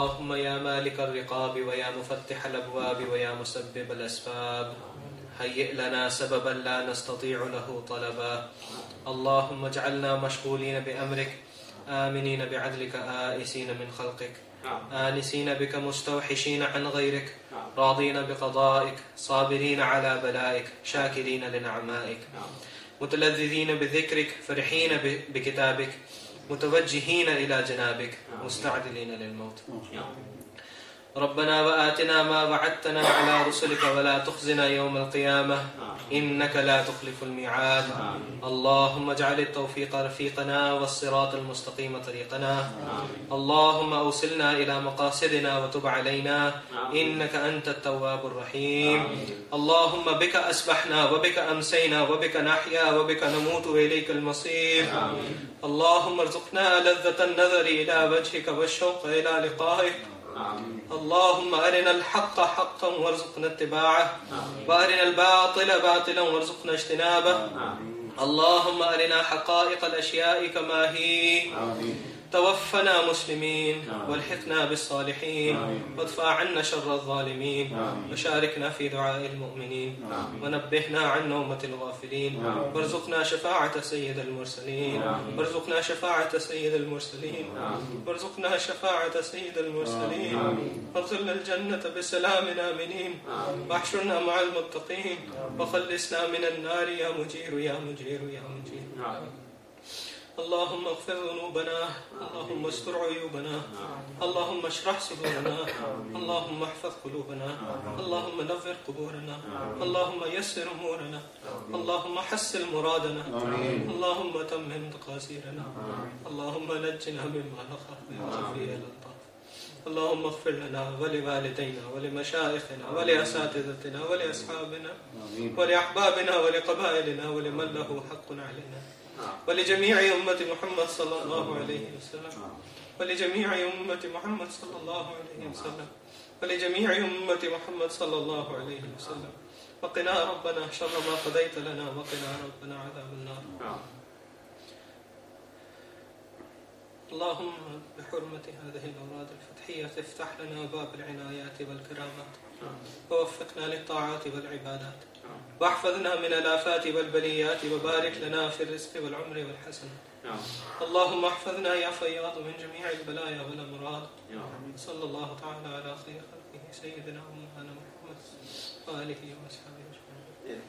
اللهم يا مالك الرقاب ويا مفتح الأبواب ويا مسبب الأسباب. هيئ لنا سببا لا نستطيع له طلبا. اللهم اجعلنا مشغولين بأمرك. آمنين بعدلك آئسين من خلقك. آنسين بك مستوحشين عن غيرك. راضين بقضائك. صابرين على بلائك. شاكرين لنعمائك. متلذذين بذكرك. فرحين بكتابك. متوجهين إلى جنابك مستعدلين للموت. ربنا وآتنا ما وعدتنا على رسلك ولا تخزنا يوم القيامة. إنك لا تخلف الميعاد. اللهم اجعل التوفيق رفيقنا والصراط المستقيم طريقنا. اللهم أوصلنا إلى مقاصدنا وتب علينا. إنك أنت التواب الرحيم. اللهم بك أسبحنا وبك أمسينا وبك نحيا وبك نموت وإليك المصير. اللهم ارزقنا لذة النظر إلى وجهك والشوق إلى لقائك. اللهم أرنا الحق حقا وارزقنا اتباعه وأرنا الباطل باطلا وارزقنا اجتنابه. اللهم أرنا حقائق الأشياء كما هي. توفنا مسلمين والحقنا بالصالحين. وادفع عنا شر الظالمين. وشاركنا في دعاء المؤمنين. ونبهنا عن نومة الغافلين. وارزقنا شفاعة سيد المرسلين. وارزقنا شفاعة سيد المرسلين. وارزقنا شفاعة سيد المرسلين. وادخلنا الجنة بسلام آمنين. واحشرنا مع المتقين. وخلصنا من النار يا مجير يا مجير. يا مجير اللهم اغفر ذنوبنا اللهم استر عيوبنا اللهم اشرح صدورنا اللهم احفظ قلوبنا اللهم نور قبورنا اللهم يسر امورنا اللهم حسن مرادنا اللهم تمم تقاصيرنا اللهم نجنا مما نخاف وخفي الالطاف اللهم اغفر لنا ولوالدينا ولمشايخنا ولاساتذتنا ولاصحابنا ولاحبابنا ولقبائلنا ولمن له حق علينا. ولجميع أمة محمد صلى الله عليه وسلم. ولجميع أمة محمد صلى الله عليه وسلم. ولجميع أمة محمد صلى الله عليه وسلم. وقنا ربنا شر ما قضيت لنا وقنا ربنا عذاب النار. اللهم بحرمة هذه الأوراد الفتحية افتح لنا باب العنايات والكرامات. ووفقنا للطاعات والعبادات. واحفظنا من الآفات والبليات وبارك لنا في الرزق والعمر والحسنات اللهم احفظنا يا فياض من جميع البلايا والأمراض. صلى الله تعالى على خير خلقه سيدنا ومولانا محمد وآله وأصحابه أجمعين.